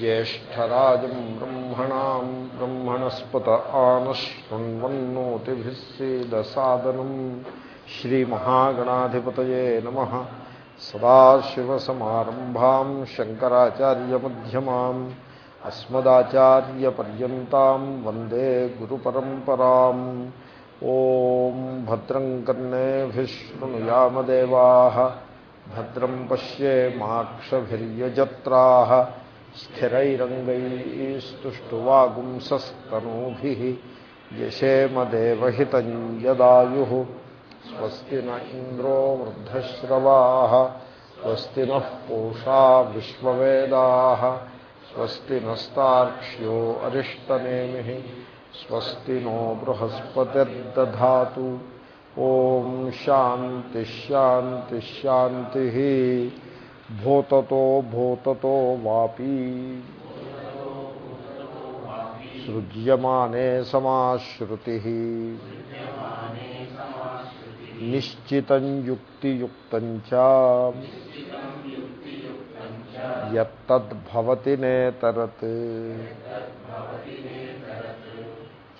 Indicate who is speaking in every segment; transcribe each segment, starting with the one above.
Speaker 1: ज्येष्ठराजम् ब्रह्मणाम् ब्रह्मणस्पत आनशृण्वन्नोतिभिः सीदसादनम् श्रीमहागणाधिपतये नमः। सदाशिवसमारम्भाम् शङ्कराचार्यमध्यमाम् अस्मदाचार्यपर्यन्ताम् वंदे गुरुपरम्पराम्। ॐ भद्रम् कर्णेभिः भद्रं पश्ये माक्षभिर्यजत्राः। स्थिरैरङ्गैस्तुष्टुवागुंसस्तनूभिः यशेमदेवहितं यदायुः। स्वस्ति न इन्द्रो वृद्धश्रवाः, स्वस्ति नः पूषा स्वस्ति नस्तार्क्ष्यो अरिष्टनेमिः, स्वस्ति नो बृहस्पतिर्दधातु। ॐ शान्तिश्शान्तिश्शान्तिः भूततो భూతతో భూతతో వాపి. సృజ్యమానే సమాశ్రుతి. నిశ్చితం యుక్తియుక్తం నేతరత్.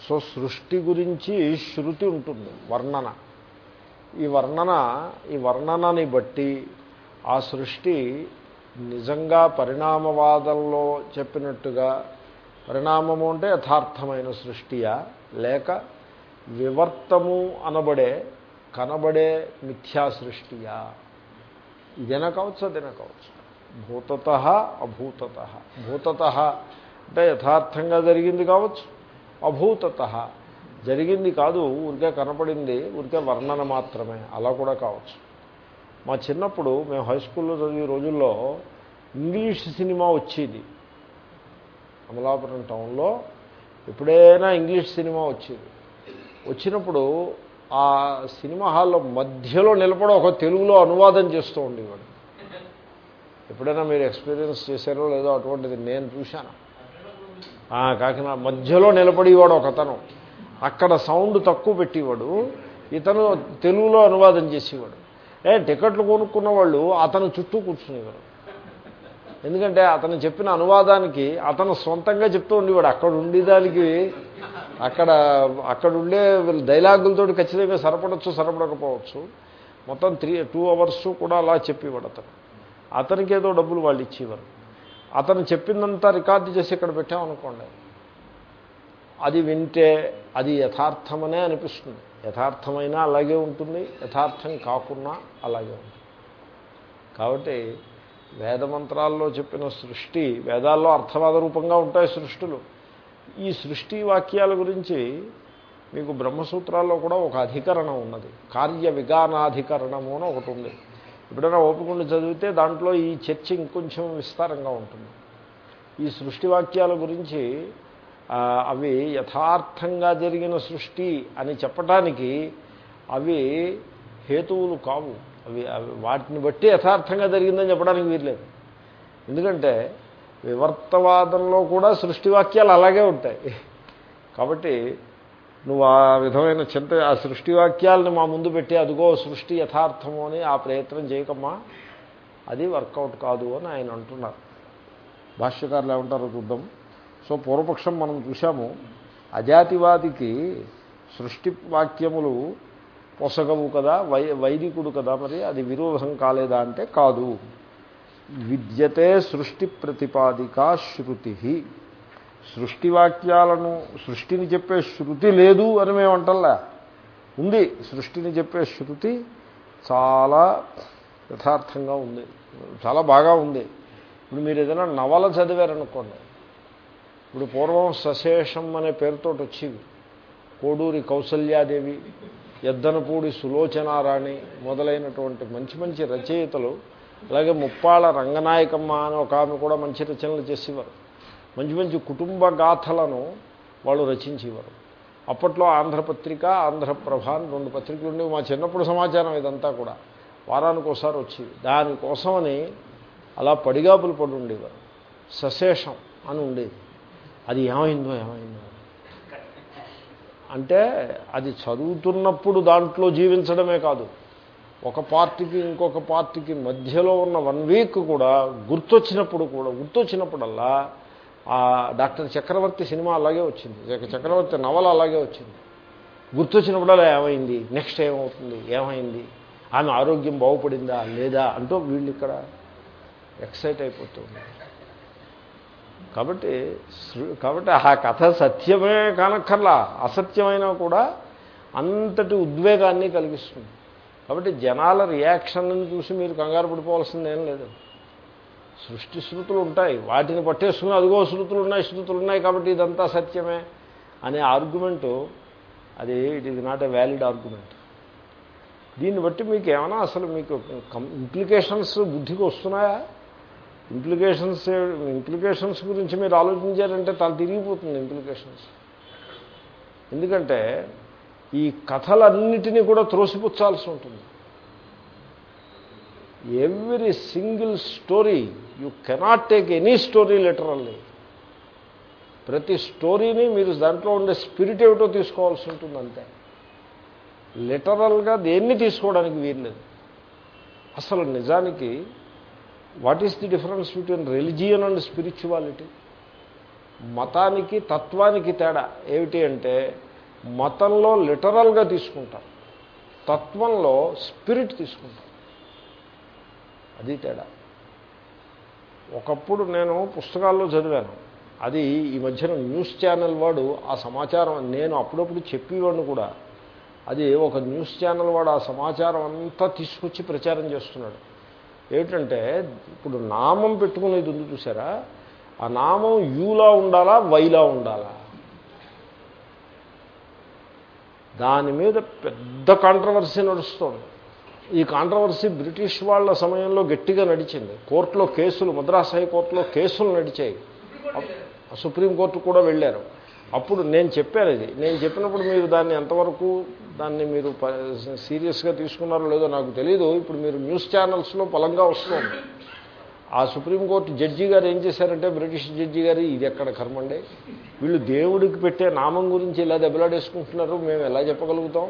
Speaker 1: సో సృష్టి గురించి శృతి ఉంటుంది వర్ణన. ఈ వర్ణన ఈ వర్ణనని బట్టి ఆ సృష్టి నిజంగా పరిణామవాదంలో చెప్పినట్టుగా పరిణామము అంటే యథార్థమైన సృష్టియా? లేక వివర్తము అనబడే కనబడే మిథ్యా సృష్టియా? ఇదేనా కావచ్చు అదేనా కావచ్చు? భూతత అభూతత. భూతత అంటే యథార్థంగా జరిగింది కావచ్చు అభూతత. జరిగింది కాదు ఊరికే కనపడింది ఊరికే వర్ణన మాత్రమే. అలా కూడా కావచ్చు. మా చిన్నప్పుడు మేము హై స్కూల్లో చదివే రోజుల్లో ఇంగ్లీష్ సినిమా వచ్చేది. అమలాపురం టౌన్లో ఎప్పుడైనా ఇంగ్లీష్ సినిమా వచ్చేది. వచ్చినప్పుడు ఆ సినిమా హాల్లో మధ్యలో నిలబడి ఒక తెలుగులో అనువాదం చేస్తూ ఉండేవాడు. ఎప్పుడైనా మీరు ఎక్స్పీరియన్స్ చేశారో లేదో అటువంటిది నేను చూశాను. కాకినాడ మధ్యలో నిలబడేవాడు ఒక అతను. అక్కడ సౌండ్ తక్కువ పెట్టేవాడు. ఇతను తెలుగులో అనువాదం చేసేవాడు. ఏ టికెట్లు కొనుక్కున్న వాళ్ళు అతను చుట్టూ కూర్చునేవారు. ఎందుకంటే అతను చెప్పిన అనువాదానికి అతను సొంతంగా చెప్తూ ఉండేవాడు. అక్కడ ఉండేదానికి అక్కడ అక్కడ ఉండే డైలాగులతో ఖచ్చితంగా సరపడచ్చు సరపడకపోవచ్చు. మొత్తం త్రీ టూ అవర్స్ కూడా అలా చెప్పేవాడు అతను. అతనికి ఏదో డబ్బులు వాళ్ళు ఇచ్చేవారు. అతను చెప్పిందంతా రికార్డు చేసి ఇక్కడ పెట్టామనుకోండి. అది వింటే అది యథార్థమనే అనిపిస్తుంది. యథార్థమైనా అలాగే ఉంటుంది యథార్థం కాకున్నా అలాగే ఉంటుంది. కాబట్టి వేదమంత్రాల్లో చెప్పిన సృష్టి వేదాల్లో అర్థవాద రూపంగా ఉంటాయి సృష్టిలు. ఈ సృష్టి వాక్యాల గురించి మీకు బ్రహ్మసూత్రాల్లో కూడా ఒక అధికరణం ఉన్నది. కార్య విగానాధికరణము అని ఒకటి ఉంది. ఎప్పుడైనా ఓపికండి చదివితే దాంట్లో ఈ చర్చ ఇంకొంచెం విస్తారంగా ఉంటుంది. ఈ సృష్టి వాక్యాల గురించి అవి యథార్థంగా జరిగిన సృష్టి అని చెప్పటానికి అవి హేతువులు కావు. అవి అవి వాటిని బట్టి యథార్థంగా జరిగిందని చెప్పడానికి వీర్లేదు ఎందుకంటే వివర్తవాదంలో కూడా సృష్టి వాక్యాలు అలాగే ఉంటాయి. కాబట్టి నువ్వు ఆ విధమైన చింత ఆ సృష్టి వాక్యాలను మా ముందు పెట్టి అదిగో సృష్టి యథార్థము అని ఆ ప్రయత్నం చేయకమ్మా. అది వర్కౌట్ కాదు అని ఆయన అంటున్నారు. భాష్యకారులు ఏమంటారో చూద్దాం. సో పూర్వపక్షం మనం చూసాము అజాతివాదికి సృష్టి వాక్యములు పొసగవు కదా వై వైదికుడు కదా మరి అది విరోధం కాలేదా అంటే కాదు. విద్యతే సృష్టి ప్రతిపాదికా శృతి సృష్టి వాక్యాలను సృష్టిని చెప్పే శృతి లేదు అని మేము అంటల్లా. ఉంది సృష్టిని చెప్పే శృతి చాలా యథార్థంగా ఉంది చాలా బాగా ఉంది. ఇప్పుడు మీరు ఏదైనా నవల చదివారనుకోండి ఇప్పుడు పూర్వం సశేషం అనే పేరుతో వచ్చేవి కోడూరి కౌసల్యాదేవి ఎద్దనపూడి సులోచనారాణి మొదలైనటువంటి మంచి మంచి రచయితలు అలాగే ముప్పాళ రంగనాయకమ్మ అని ఒక ఆమె కూడా మంచి రచనలు చేసేవారు. మంచి మంచి కుటుంబ గాథలను వాళ్ళు రచించేవారు. అప్పట్లో ఆంధ్రపత్రిక ఆంధ్రప్రభ అని రెండు పత్రికలు ఉండేవి. మా చిన్నప్పుడు సమాచారం ఇదంతా కూడా. వారానికి ఒకసారి వచ్చేవి. దానికోసమని అలా పడిగాపులు పడి ఉండేవారు. సశేషం అని ఉండేది. అది ఏమైందో ఏమైందో. అంటే అది చదువుతున్నప్పుడు దాంట్లో జీవించడమే కాదు. ఒక పార్టీకి ఇంకొక పార్టీకి మధ్యలో ఉన్న వన్ వీక్ కూడా గుర్తొచ్చినప్పుడు కూడా గుర్తొచ్చినప్పుడల్లా ఆ డాక్టర్ చక్రవర్తి సినిమా అలాగే వచ్చింది. చక్రవర్తి నవల అలాగే వచ్చింది. గుర్తొచ్చినప్పుడల్లా ఏమైంది? నెక్స్ట్ ఏమవుతుంది? ఏమైంది? ఆమె ఆరోగ్యం బాగుపడిందా? లేదా? అంటూ వీళ్ళు ఇక్కడ ఎక్సైట్ అయిపోతూ ఉన్నారు. కాబట్టి కాబట్టి ఆ కథ సత్యమే కానక్కర్లా అసత్యమైనా కూడా అంతటి ఉద్వేగాన్ని కలిగిస్తుంది. కాబట్టి జనాల రియాక్షన్లను చూసి మీరు కంగారు పడిపోవాల్సిందేం లేదు. సృష్టి శృతులు ఉంటాయి. వాటిని పట్టేసుకుని అదిగో శృతులు ఉన్నాయి శృతులు ఉన్నాయి కాబట్టి ఇదంతా సత్యమే అనే ఆర్గ్యుమెంటు అది it is not a valid argument. దీన్ని బట్టి మీకు ఏమైనా అసలు మీకు ఇంప్లికేషన్స్ బుద్ధికి వస్తున్నాయా? ఇంప్లికేషన్స్ ఇంప్లికేషన్స్ eh, గురించి మీరు ఆలోచించారంటే తల తిరిగిపోతుంది ఇంప్లికేషన్స్ ఎందుకంటే ఈ కథలన్నిటినీ కూడా త్రోసిపుచ్చాల్సి ఉంటుంది. Every single story you cannot take any story literally ప్రతి స్టోరీని మీరు దాంట్లో ఉండే స్పిరిట్ ఏమిటో తీసుకోవాల్సి ఉంటుంది అంతే. లిటరల్గా దేన్ని తీసుకోవడానికి వీర్లేదు అసలు నిజానికి what is the difference between religion and spirituality? మతానికి తత్వానికి తేడా ఏమిటి అంటే మతంలో లిటరల్గా తీసుకుంటారు తత్వంలో స్పిరిట్ తీసుకుంటారు అది తేడా. ఒకప్పుడు నేను పుస్తకాల్లో చదివాను. అది ఈ మధ్యన న్యూస్ ఛానల్ వాడు ఆ సమాచారం నేను అప్పుడప్పుడు చెప్పేవాడిని కూడా. అది ఒక న్యూస్ ఛానల్ వాడు ఆ సమాచారం అంతా తీసుకొచ్చి ప్రచారం చేస్తున్నాడు. ఏమిటంటే ఇప్పుడు నామం పెట్టుకునేది ఉంది చూసారా? ఆ నామం యూలా ఉండాలా వైలా ఉండాలా? దాని మీద పెద్ద కాంట్రవర్సీ నడుస్తుంది. ఈ కాంట్రవర్సీ బ్రిటిష్ వాళ్ళ సమయంలో గట్టిగా నడిచింది. కోర్టులో కేసులు మద్రాస్ హైకోర్టులో కేసులు నడిచాయి. సుప్రీంకోర్టు కూడా వెళ్ళారు. అప్పుడు నేను చెప్పాను ఇది. నేను చెప్పినప్పుడు మీరు దాన్ని ఎంతవరకు దాన్ని మీరు సీరియస్గా తీసుకున్నారో లేదో నాకు తెలియదు ఇప్పుడు మీరు న్యూస్ ఛానల్స్లో బలంగా వస్తుంది ఆ సుప్రీంకోర్టు జడ్జి గారు ఏం చేశారంటే బ్రిటిష్ జడ్జి గారు ఇది ఎక్కడ కర్మండి వీళ్ళు దేవుడికి పెట్టే నామం గురించి ఇలా దెబ్బలాడేసుకుంటున్నారు మేము ఎలా చెప్పగలుగుతాం?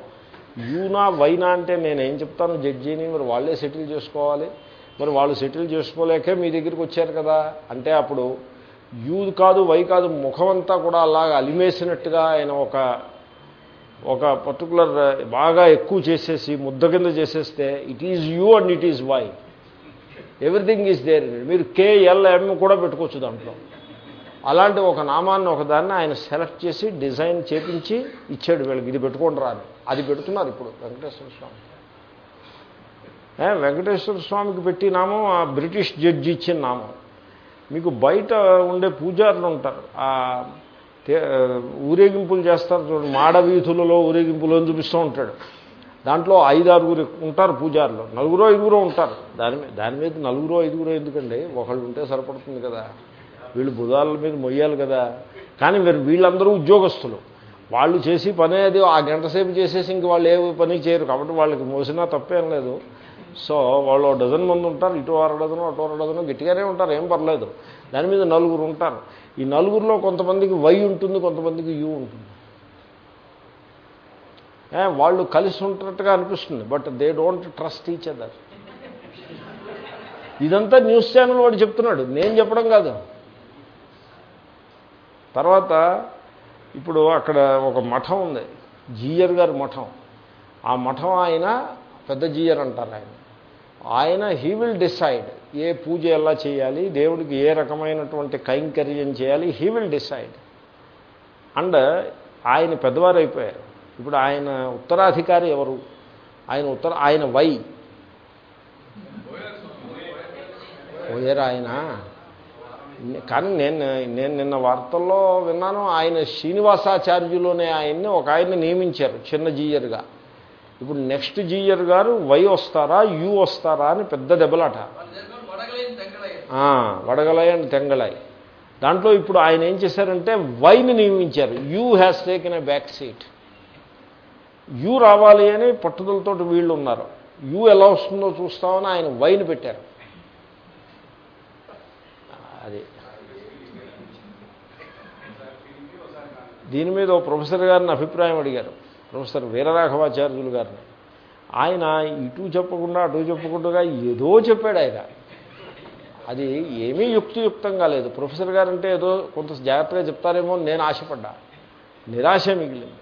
Speaker 1: యూనా వైనా అంటే నేనేం చెప్తాను? జడ్జిని మరి వాళ్ళే సెటిల్ చేసుకోవాలి. మరి వాళ్ళు సెటిల్ చేసుకోలేకే మీ దగ్గరికి వచ్చారు కదా. అంటే అప్పుడు యూ కాదు వై కాదు ముఖమంతా కూడా అలాగా అలిమేసినట్టుగా ఆయన ఒక ఒక పర్టికులర్ బాగా ఎక్కువ చేసేసి ముద్ద కింద చేసేస్తే it is you and it is why everything is there మీరు కేఎల్ఎం కూడా పెట్టుకోవచ్చు దాంట్లో. అలాంటి ఒక నామాన్ని ఒకదాన్ని ఆయన సెలెక్ట్ చేసి డిజైన్ చేపించి ఇచ్చాడు వీళ్ళకి. ఇది పెట్టుకోండి రాని అది పెడుతున్నారు ఇప్పుడు వెంకటేశ్వర స్వామి. వెంకటేశ్వర స్వామికి పెట్టి నామం ఆ బ్రిటిష్ జడ్జి ఇచ్చిన నామం. మీకు బయట ఉండే పూజారులు ఉంటారు. ఆ ఊరేగింపులు చేస్తారు చూడండి మాడ వీధులలో ఊరేగింపులు అని చూపిస్తూ ఉంటాడు. దాంట్లో ఐదారుగురు ఉంటారు పూజారులు. నలుగురో ఐదుగురో ఉంటారు. దాని మీద దాని మీద నలుగురో ఐదుగురో ఎందుకండి ఒకళ్ళు ఉంటే సరిపడుతుంది కదా. వీళ్ళు బుధాల మీద మొయ్యాలి కదా. కానీ మీరు వీళ్ళందరూ ఉద్యోగస్తులు. వాళ్ళు చేసి పని అది ఆ గంట సేపు చేసేసి ఇంక వాళ్ళు ఏ పని చేయరు. కాబట్టి వాళ్ళకి మోసినా తప్పేం లేదు. సో వాళ్ళు డజన్ మంది ఉంటారు ఇటు అర డజను అటు అర డజను గట్టిగానే ఉంటారు ఏం పర్లేదు. దాని మీద నలుగురు ఉంటారు. ఈ నలుగురిలో కొంతమందికి వై ఉంటుంది కొంతమందికి యూ ఉంటుంది. వాళ్ళు కలిసి ఉంటున్నట్టుగా అనిపిస్తుంది but they don't trust each other. ఇదంతా న్యూస్ ఛానల్ వాడు చెప్తున్నాడు నేను చెప్పడం కాదు. తర్వాత ఇప్పుడు అక్కడ ఒక మఠం ఉంది జీయర్ గారి మఠం. ఆ మఠం ఆయన పెద్ద జీయర్ అంటారు ఆయన. ఆయన హీ విల్ డిసైడ్ ఏ పూజ ఎలా చేయాలి దేవుడికి ఏ రకమైనటువంటి కైంకర్యం చేయాలి హీ విల్ డిసైడ్. అండ్ ఆయన పెద్దవారు అయిపోయారు. ఇప్పుడు ఆయన ఉత్తరాధికారి ఎవరు? ఆయన ఉత్తర ఆయన వై? పోయారు ఆయన కానీ నేను నేను నిన్న వార్తల్లో విన్నాను ఆయన శ్రీనివాసాచార్యులోనే ఆయన్ని ఒక ఆయన్ని నియమించారు చిన్న జీయర్గా. ఇప్పుడు నెక్స్ట్ జీయర్ గారు వై వస్తారా యూ వస్తారా అని పెద్ద దెబ్బలాట. ఆ, అండ్ తెంగళాయి. దాంట్లో ఇప్పుడు ఆయన ఏం చేశారంటే వైని నియమించారు. You has taken a back seat. You రావాలి అని పట్టుదలతో వీళ్ళు ఉన్నారు. యూ ఎలా వస్తుందో చూస్తామని ఆయన వైని పెట్టారు. అది. దీని మీద ఓ ప్రొఫెసర్ గారిని అభిప్రాయం అడిగారు. ప్రొఫెసర్ వీరరాఘవాచార్యులు గారిని ఆయన ఇటు చెప్పకుండా అటు చెప్పకుండా ఏదో చెప్పాడు ఆయన. అది ఏమీ యుక్తియుక్తంగా లేదు. ప్రొఫెసర్ గారు అంటే ఏదో కొంత జాగ్రత్తగా చెప్తారేమో అని నేను ఆశపడ్డా. నిరాశ మిగిలింది.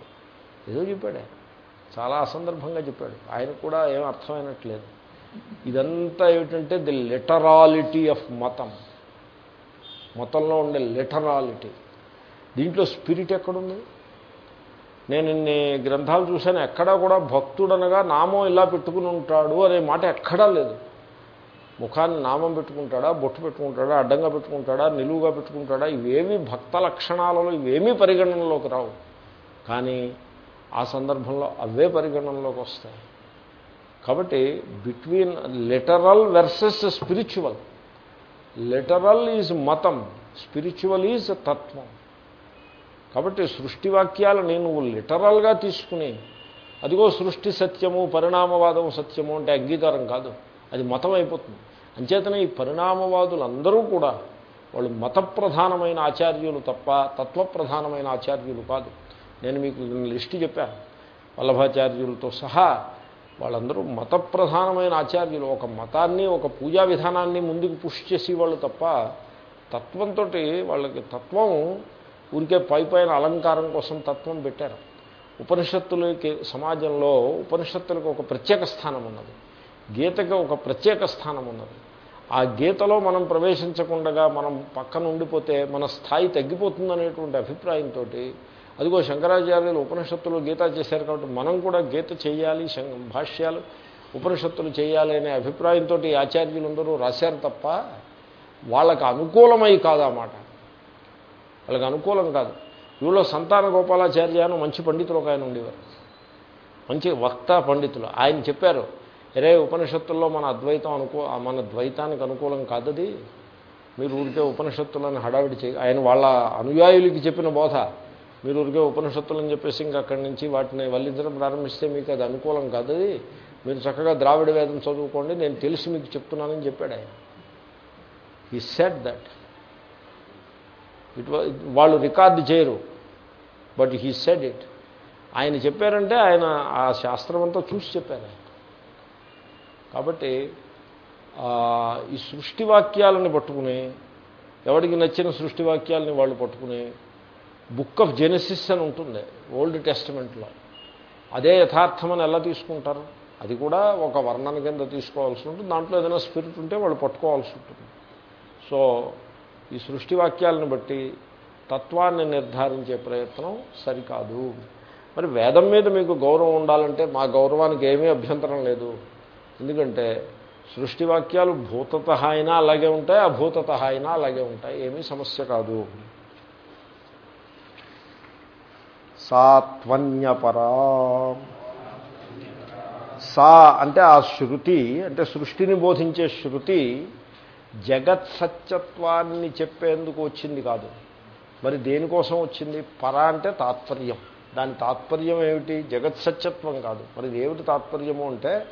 Speaker 1: ఏదో చెప్పాడే చాలా అసందర్భంగా చెప్పాడు. ఆయన కూడా ఏం అర్థమైనట్లేదు. ఇదంతా ఏమిటంటే ది లిటరాలిటీ ఆఫ్ మతం. మతంలో ఉండే లిటరాలిటీ. దీంట్లో స్పిరిట్ ఎక్కడుంది? నేను ఇన్ని గ్రంథాలు చూశాను ఎక్కడా కూడా భక్తుడనగా నామం ఇలా పెట్టుకుని ఉంటాడు అనే మాట ఎక్కడా లేదు. ముఖాన్ని నామం పెట్టుకుంటాడా బొట్టు పెట్టుకుంటాడా అడ్డంగా పెట్టుకుంటాడా నిలువుగా పెట్టుకుంటాడా ఇవేమీ భక్త లక్షణాలలో ఇవేమీ పరిగణనలోకి రావు. కానీ ఆ సందర్భంలో అవే పరిగణనలోకి వస్తాయి. కాబట్టి between literal versus spiritual literal is మతం స్పిరిచువల్ ఈజ్ తత్వం. కాబట్టి సృష్టి వాక్యాలని నువ్వు లిటరల్గా తీసుకుని అదిగో సృష్టి సత్యము పరిణామవాదం సత్యము అంటే అంగీకారం కాదు అది మతం అయిపోతుంది అంచేతనే ఈ పరిణామవాదులందరూ కూడా వాళ్ళు మత ప్రధానమైన ఆచార్యులు తప్ప తత్వప్రధానమైన ఆచార్యులు కాదు. నేను మీకు లిస్టు చెప్పాను వల్లభాచార్యులతో సహా వాళ్ళందరూ మత ప్రధానమైన ఆచార్యులు. ఒక మతాన్ని ఒక పూజా విధానాన్ని ముందుకు పుష్ చేసేవాళ్ళు తప్ప తత్వంతో వాళ్ళకి తత్వం ఊరికే పై పైన అలంకారం కోసం తత్వం పెట్టారు. ఉపనిషత్తులకి సమాజంలో ఉపనిషత్తులకు ఒక ప్రత్యేక స్థానం ఉన్నది. గీతకి ఒక ప్రత్యేక స్థానం ఉన్నది. ఆ గీతలో మనం ప్రవేశించకుండా మనం పక్కన ఉండిపోతే మన స్థాయి తగ్గిపోతుందనేటువంటి అభిప్రాయంతో అదిగో శంకరాచార్యులు ఉపనిషత్తులు గీత చేశారు కాబట్టి మనం కూడా గీత చేయాలి భాష్యాలు ఉపనిషత్తులు చేయాలి అనే అభిప్రాయంతో ఆచార్యులందరూ రాశారు తప్ప వాళ్ళకు అనుకూలమై కాదన్నమాట. వాళ్ళకి అనుకూలం కాదు. వీళ్ళు సంతాన గోపాలాచార్య అని మంచి పండితులు ఒక ఆయన ఉండేవారు. మంచి వక్త పండితులు. ఆయన చెప్పారు రే ఉపనిషత్తుల్లో మన అద్వైతం అనుకూ మన ద్వైతానికి అనుకూలం కాదది మీరు ఊరికే ఉపనిషత్తులను హడావిడి చే ఆయన వాళ్ళ అనుయాయులకి చెప్పిన బోధ. మీరు ఊరికే ఉపనిషత్తులని చెప్పేసి ఇంక అక్కడి నుంచి వాటిని వల్లించడం ప్రారంభిస్తే మీకు అది అనుకూలం కాదది మీరు చక్కగా ద్రావిడ వేదం చదువుకోండి నేను తెలిసి మీకు చెప్తున్నానని చెప్పాడు ఆయన. ఈ సెట్ దట్ ఇట్ వాళ్ళు రికార్డు చేయరు. బట్ హీ సెడ్ ఇట్ ఆయన చెప్పారంటే ఆయన ఆ శాస్త్రం అంతా చూసి చెప్పారు కాబట్టి ఈ సృష్టి వాక్యాలను పట్టుకుని ఎవరికి నచ్చిన సృష్టి వాక్యాలని వాళ్ళు పట్టుకుని బుక్ ఆఫ్ జెనసిస్ అని ఉంటుంది ఓల్డ్ టెస్టిమెంట్లో. అదే యథార్థమని ఎలా తీసుకుంటారు? అది కూడా ఒక వర్ణన కింద తీసుకోవాల్సి ఉంటుంది. దాంట్లో ఏదైనా స్పిరిట్ ఉంటే వాళ్ళు పట్టుకోవాల్సి ఉంటుంది. సో ఈ సృష్టి వాక్యాలను బట్టి తత్వాన్ని నిర్ధారించే ప్రయత్నం సరికాదు. మరి వేదం మీద మీకు గౌరవం ఉండాలంటే మా గౌరవానికి ఏమీ అభ్యంతరం లేదు. ఎందుకంటే సృష్టి వాక్యాలు భూతత అయినా అలాగే ఉంటాయి అభూతత అయినా అలాగే ఉంటాయి ఏమీ సమస్య కాదు. సాత్వన్యపరా సా అంటే ఆ శృతి అంటే సృష్టిని బోధించే శృతి జగత్ సత్యత్వాన్ని చెప్పేందుకు వచ్చింది కాదు. మరి దేనికోసం వచ్చింది? పర అంటే తాత్పర్యం. దాని తాత్పర్యం ఏమిటి? జగత్ సత్యత్వం కాదు. మరి ఏమిటి తాత్పర్యము అంటే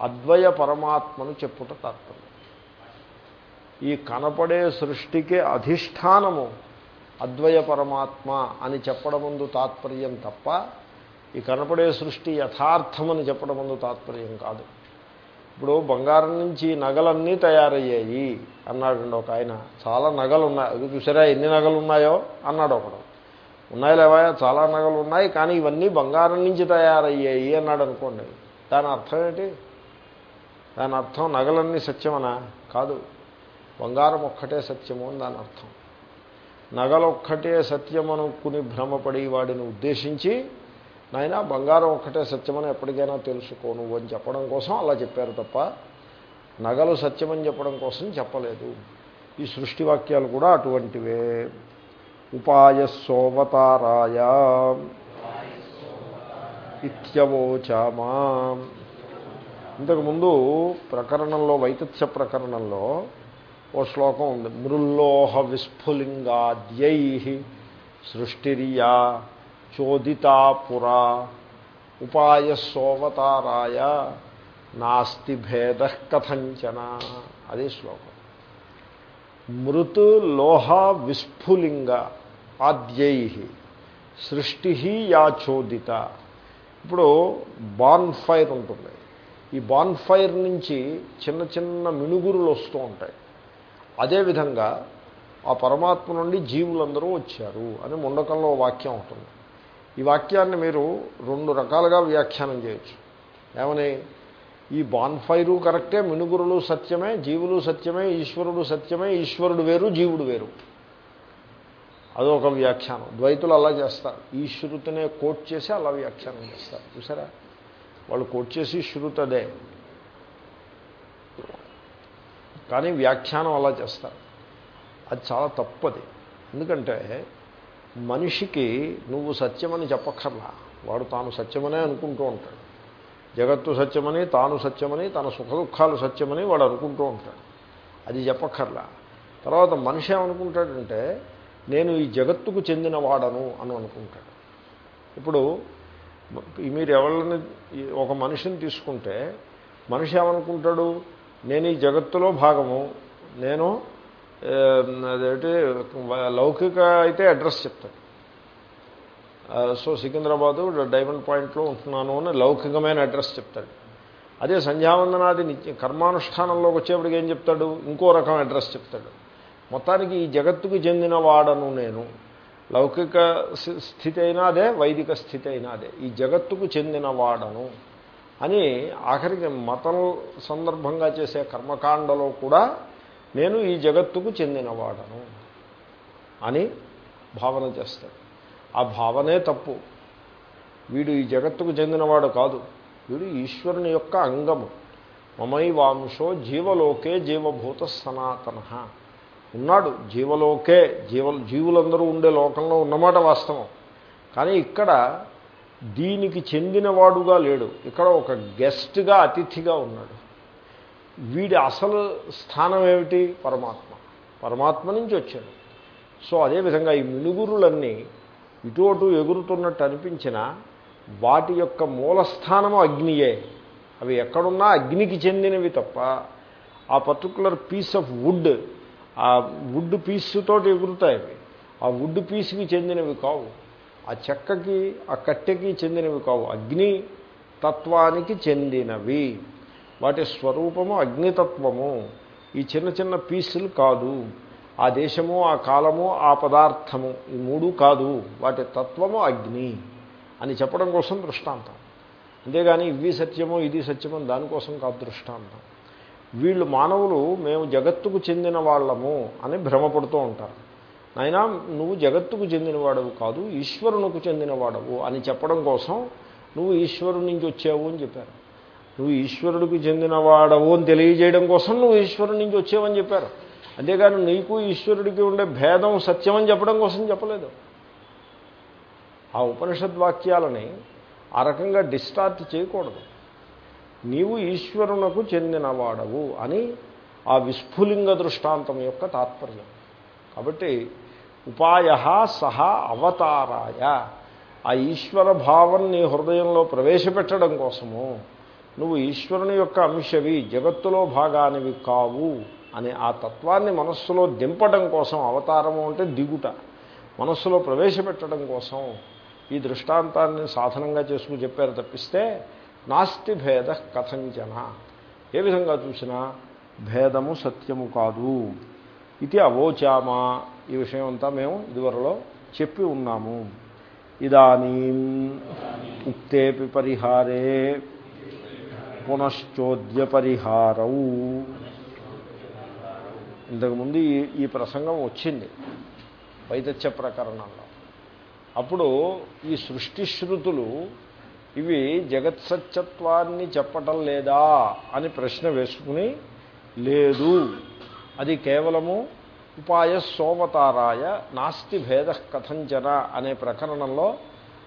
Speaker 1: అద్వయ పరమాత్మను చెప్పుట తాత్పర్యం. ఈ కనపడే సృష్టికి అధిష్టానము అద్వయ పరమాత్మ అని చెప్పడం ముందు తాత్పర్యం తప్ప ఈ కనపడే సృష్టి యథార్థమని చెప్పడం ముందు తాత్పర్యం కాదు. ఇప్పుడు బంగారం నుంచి నగలన్నీ తయారయ్యాయి అన్నాడండి ఒక ఆయన. చాలా నగలు ఉన్నాయి అది చూసారా? ఎన్ని నగలు ఉన్నాయో అన్నాడు ఒకడు. ఉన్నాయి లేవా చాలా నగలు ఉన్నాయి కానీ ఇవన్నీ బంగారం నుంచి తయారయ్యాయి అన్నాడు అనుకోండి. దాని అర్థం ఏంటి? దాని అర్థం నగలన్నీ సత్యమనా? కాదు. బంగారం ఒక్కటే సత్యము అని దాని అర్థం. నగలొక్కటే సత్యం అనుకుని భ్రమపడి వాడిని ఉద్దేశించి నాయన బంగారం ఒక్కటే సత్యమని ఎప్పటికైనా తెలుసుకోను అని చెప్పడం కోసం అలా చెప్పారు తప్ప నగలు సత్యమని చెప్పడం కోసం చెప్పలేదు. ఈ సృష్టి వాక్యాలు కూడా అటువంటివే. ఉపాయస్సోవతారాయ ఇత్యవోచామా. ఇంతకుముందు ప్రకరణంలో వైతత్స్య ప్రకరణంలో ఓ శ్లోకం ఉంది. మృల్లోహ విస్ఫులింగాద్యై సృష్టిరియా చోదితాపురా ఉపాయస్సోవతారాయ నాస్తి భేద కథంచన అదే శ్లోకం। మృతు లోహ విస్ఫులింగ ఆద్యై సృష్టి యాచోదిత ఇప్పుడు బాన్ ఫైర్ ఉంటుంది. ఈ బాన్ ఫైర్ నుంచి చిన్న చిన్న మినుగురులు వస్తూ ఉంటాయి. అదేవిధంగా ఆ పరమాత్మ నుండి జీవులందరూ వచ్చారు అని ముండకంలో వాక్యం ఉంటుంది. ఈ వాక్యాన్ని మీరు రెండు రకాలుగా వ్యాఖ్యానం చేయొచ్చు. ఏమని? ఈ బాన్ఫైరు కరెక్టే మినుగురులు సత్యమే జీవులు సత్యమే ఈశ్వరుడు సత్యమే ఈశ్వరుడు వేరు జీవుడు వేరు. అదొక వ్యాఖ్యానం. ద్వైతులు అలా చేస్తారు. ఈ శృతినే కోట్ చేసి అలా వ్యాఖ్యానం చేస్తారు. చూసారా? వాళ్ళు కోట్ చేసి శృతి అదే కానీ వ్యాఖ్యానం అలా చేస్తారు. అది చాలా తప్పది. ఎందుకంటే మనిషికి నువ్వు సత్యమని చెప్పక్కర్లా. వాడు తాను సత్యమనే అనుకుంటూ ఉంటాడు. జగత్తు సత్యమని తాను సత్యమని తన సుఖ దుఃఖాలు సత్యమని వాడు అనుకుంటూ ఉంటాడు. అది చెప్పక్కర్లా. తర్వాత మనిషి ఏమనుకుంటాడంటే నేను ఈ జగత్తుకు చెందినవాడను అని అనుకుంటాడు. ఇప్పుడు మీరు ఎవరిని ఒక మనిషిని తీసుకుంటే మనిషి ఏమనుకుంటాడు? నేను ఈ జగత్తులో భాగము నేను అదేంటి లౌకిక అయితే అడ్రస్ చెప్తాడు. సో సికింద్రాబాదు డైమండ్ పాయింట్లో ఉంటున్నాను అని లౌకికమైన అడ్రస్ చెప్తాడు. అదే సంధ్యావందనాది నిత్య కర్మానుష్ఠానంలోకి వచ్చేప్పటికి ఏం చెప్తాడు? ఇంకో రకం అడ్రస్ చెప్తాడు. మొత్తానికి ఈ జగత్తుకు చెందిన వాడను నేను. లౌకిక స్థితి అయినా అదే వైదిక స్థితి అయినా అదే. ఈ జగత్తుకు చెందిన వాడను అని ఆఖరికి మతం సందర్భంగా చేసే కర్మకాండలో కూడా నేను ఈ జగత్తుకు చెందినవాడను అని భావన చేస్తాడు. ఆ భావనే తప్పు. వీడు ఈ జగత్తుకు చెందినవాడు కాదు. వీడు ఈశ్వరుని యొక్క అంగము. మమై వాంశో జీవలోకే జీవభూత సనాతన. ఉన్నాడు. జీవలోకే జీవ జీవులందరూ ఉండే లోకంలో ఉన్నమాట వాస్తవం. కానీ ఇక్కడ దీనికి చెందినవాడుగా లేడు. ఇక్కడ ఒక గెస్ట్గా అతిథిగా ఉన్నాడు. వీడి అసలు స్థానం ఏమిటి? పరమాత్మ. పరమాత్మ నుంచి వచ్చాడు. సో అదేవిధంగా ఈ మినుగురులన్నీ ఇటు అటు ఎగురుతున్నట్టు అనిపించిన వాటి యొక్క మూలస్థానము అగ్నియే. అవి ఎక్కడున్నా అగ్నికి చెందినవి తప్ప ఆ పర్టికులర్ పీస్ ఆఫ్ వుడ్ ఆ వుడ్ పీస్తో ఎగురుతాయి ఆ వుడ్ పీస్కి చెందినవి కావు. ఆ చెక్కకి ఆ కట్టెకి చెందినవి కావు. అగ్ని తత్వానికి చెందినవి. వాటి స్వరూపము అగ్నితత్వము. ఈ చిన్న చిన్న పీసులు కాదు. ఆ దేశము ఆ కాలము ఆ పదార్థము ఈ మూడు కాదు. వాటి తత్వము అగ్ని అని చెప్పడం కోసం దృష్టాంతం. అంతేగాని ఇవి సత్యము ఇది సత్యము దానికోసం కాదు దృష్టాంతం. వీళ్ళు మానవులు మేము జగత్తుకు చెందిన వాళ్ళము అని భ్రమపడుతూ ఉంటారు. నాయనా నువ్వు జగత్తుకు చెందినవాడవు కాదు ఈశ్వరునికి చెందినవాడవు అని చెప్పడం కోసం నువ్వు ఈశ్వరుడి నుంచి వచ్చావు అని చెప్పారు. నువ్వు ఈశ్వరుడికి చెందినవాడవు అని తెలియజేయడం కోసం నువ్వు ఈశ్వరుడి నుంచి వచ్చేవని చెప్పారు. అంతేగాని నీకు ఈశ్వరుడికి ఉండే భేదం సత్యమని చెప్పడం కోసం చెప్పలేదు. ఆ ఉపనిషద్వాక్యాలని ఆ రకంగా డిస్టార్ట్ చేయకూడదు. నీవు ఈశ్వరునకు చెందినవాడవు అని ఆ విస్ఫులింగ దృష్టాంతం యొక్క తాత్పర్యం. కాబట్టి ఉపాయ సహా అవతారాయ. ఆ ఈశ్వర భావం నీ హృదయంలో ప్రవేశపెట్టడం కోసము నువ్వు ఈశ్వరుని యొక్క అంశవి జగత్తులో భాగానివి కావు అనే ఆ తత్వాన్ని మనస్సులో దింపడం కోసం అవతారము అంటే దిగుట. మనస్సులో ప్రవేశపెట్టడం కోసం ఈ దృష్టాంతాన్ని సాధనంగా చేసుకుని చెప్పారు తప్పిస్తే నాస్తి భేద కథంచన ఏ విధంగా చూసినా భేదము సత్యము కాదు. ఇది అవోచామా. ఈ విషయం అంతా మేము ఇదివరలో చెప్పి ఉన్నాము. ఇదానీ ఉక్తేపి పరిహారే పునశ్చోద్య పరిహారవు ఇంతకుముందు ఈ ఈ ప్రసంగం వచ్చింది వైదత్య ప్రకరణంలో. అప్పుడు ఈ సృష్టి శృతులు ఇవి జగత్సత్యత్వాన్ని చెప్పటం లేదా అని ప్రశ్న వేసుకుని లేదు అది కేవలము ఉపాయ సోమతారాయ నాస్తి భేద కథంచన అనే ప్రకరణంలో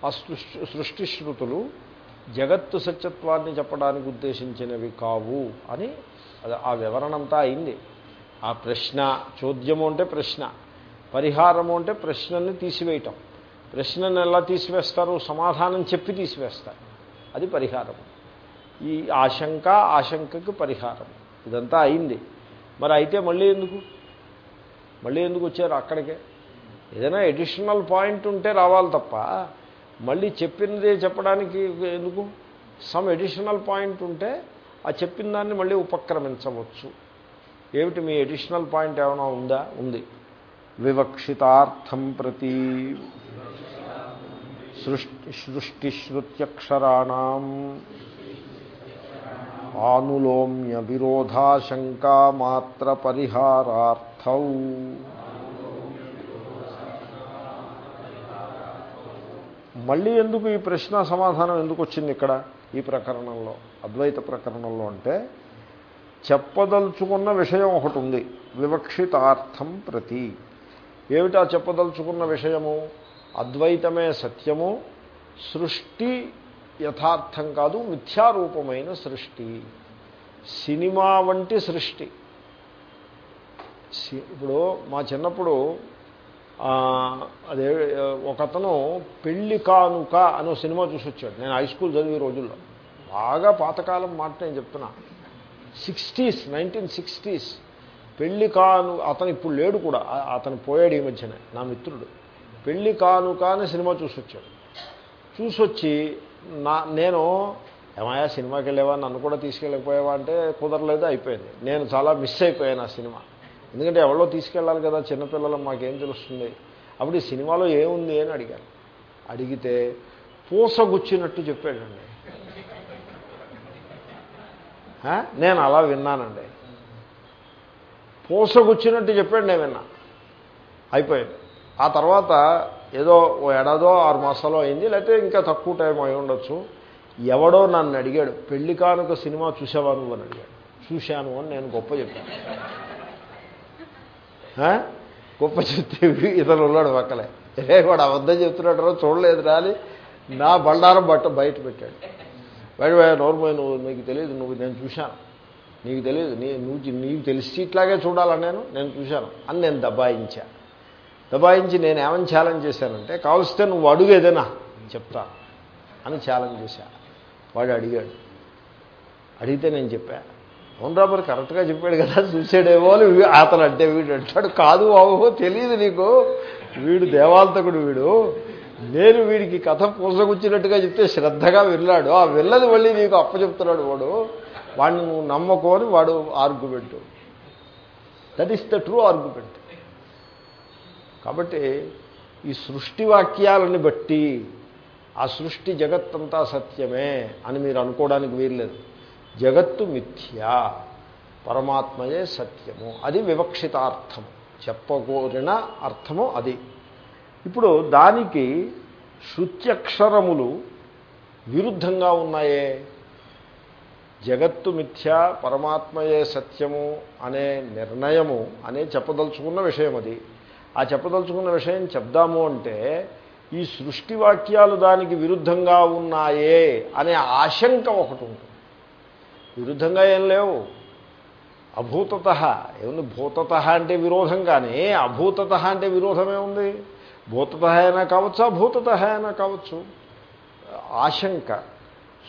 Speaker 1: ఆ సృష్టి సృష్టి శృతులు జగత్తు సత్యత్వాన్ని చెప్పడానికి ఉద్దేశించినవి కావు అని ఆ వివరణంతా అయింది. ఆ ప్రశ్న చోద్యము అంటే ప్రశ్న పరిహారము అంటే ప్రశ్నని తీసివేయటం. ప్రశ్నను ఎలా తీసివేస్తారు? సమాధానం చెప్పి తీసివేస్తారు. అది పరిహారం ఈ ఆశంక ఆశంకకి పరిహారం ఇదంతా అయింది. మరి అయితే మళ్ళీ ఎందుకు? మళ్ళీ ఎందుకు వచ్చారు అక్కడికే? ఏదైనా ఎడిషనల్ పాయింట్ ఉంటే రావాలి తప్ప మళ్ళీ చెప్పినదే చెప్పడానికి ఎందుకు? సమ్ ఎడిషనల్ పాయింట్ ఉంటే ఆ చెప్పిన దాన్ని మళ్ళీ ఉపక్రమించవచ్చు. ఏమిటి మీ ఎడిషనల్ పాయింట్ ఏమైనా ఉందా? ఉంది. వివక్షితార్థం ప్రతి సృష్టి సృష్టిశ్రుత్యక్షరాణం. ఆనులోమ్య విరోధాశంకామాత్ర పరిహారార్థౌ మళ్ళీ ఎందుకు ఈ ప్రశ్న సమాధానం ఎందుకు వచ్చింది ఇక్కడ ఈ ప్రకరణంలో అద్వైత ప్రకరణంలో అంటే చెప్పదలుచుకున్న విషయం ఒకటి ఉంది వివక్షితార్థం ప్రతి. ఏమిటా చెప్పదలుచుకున్న విషయము? అద్వైతమే సత్యము సృష్టి యథార్థం కాదు మిథ్యారూపమైన సృష్టి. సినిమా వంటి సృష్టి. సి- ఇప్పుడు మా చిన్నప్పుడు అదే ఒకతను పెళ్ళి కానుక అనే సినిమా చూసి వచ్చాడు నేను హై స్కూల్ చదివే రోజుల్లో. బాగా పాతకాలం మాట నేను చెప్తున్నా. Sixties nineteen sixties. పెళ్ళి కాను అతను ఇప్పుడు లేడు కూడా. అతను పోయాడు ఈ మధ్యనే నా మిత్రుడు. పెళ్ళి కానుక అనే సినిమా చూసి వచ్చాడు చూసొచ్చి నా నేను ఏమయ్యా సినిమాకి వెళ్ళేవా నన్ను కూడా తీసుకెళ్ళకపోయావా అంటే కుదరలేదు అయిపోయింది. నేను చాలా మిస్ అయిపోయాను ఆ సినిమా. ఎందుకంటే ఎవరో తీసుకెళ్ళాలి కదా చిన్నపిల్లలు మాకేం తెలుస్తుంది? అప్పుడు ఈ సినిమాలో ఏముంది అని అడిగాను. అడిగితే పూసగుచ్చినట్టు చెప్పాడండి. నేను అలా విన్నానండి. పూసగుచ్చినట్టు చెప్పాడు నేను విన్నా. అయిపోయింది. ఆ తర్వాత ఏదో ఓ ఏడాదో ఆరు మాసాలో అయింది లేకపోతే ఇంకా తక్కువ టైం అయి ఉండొచ్చు. ఎవడో నన్ను అడిగాడు పెళ్ళి కానుక సినిమా చూసావా నువ్వు? అని అడిగాడు. చూశాను అని నేను గొప్ప చెప్పాను. గొప్ప చెప్తే ఇతను ఉన్నాడు పక్కలే రే వాడు అబద్ధం చెప్తున్నాడు రా చూడలేదు రాని నా బండారం బట్ట బయట పెట్టాడు. బయట నోర్మోయ్ నువ్వు నీకు తెలియదు నువ్వు నేను చూశాను. నీకు తెలియదు నీ నువ్వు నీకు తెలిసి ఇట్లాగే చూడాలని నేను నేను చూశాను అని నేను దబాయించా. దబాయించి నేను ఏమని ఛాలెంజ్ చేశానంటే కావలిస్తే నువ్వు అడుగు ఏదైనా చెప్తా అని ఛాలెంజ్ చేశా. వాడు అడిగాడు. అడిగితే నేను చెప్పాను అవునరా మరి కరెక్ట్గా చెప్పాడు కదా చూసాడేమో అని అతను అంటే వీడు అంటాడు కాదు బాబు తెలియదు నీకు. వీడు దేవాంతకుడు వీడు. నేను వీడికి కథ పూసగుచ్చినట్టుగా చెప్తే శ్రద్ధగా వెళ్ళాడు ఆ వెళ్ళది మళ్ళీ నీకు అప్పచెప్తున్నాడు వాడు. వాడిని నువ్వు నమ్మకోని వాడు argument that is the true argument కాబట్టి ఈ సృష్టి వాక్యాలని బట్టి ఆ సృష్టి జగత్తంతా సత్యమే అని మీరు అనుకోవడానికి వీల్లేదు. జగత్తు మిథ్యా పరమాత్మయే సత్యము. అది వివక్షితార్థం. చెప్పగోరిన అర్థము అది. ఇప్పుడు దానికి శృత్యక్షరములు విరుద్ధంగా ఉన్నాయే. జగత్తు మిథ్య పరమాత్మయే సత్యము అనే నిర్ణయము అనే చెప్పదలుచుకున్న విషయం అది. ఆ చెప్పదలుచుకున్న విషయం చెప్దాము అంటే ఈ సృష్టి వాక్యాలు దానికి విరుద్ధంగా ఉన్నాయే అనే ఆశంక ఒకటి ఉంటుంది విరుద్ధంగా ఏం లేవు. అభూతత ఏముంది భూతత అంటే విరోధం కానీ అభూతత అంటే విరోధమే ఉంది భూతత అయినా కావచ్చు అభూతత అయినా కావచ్చు. ఆశంక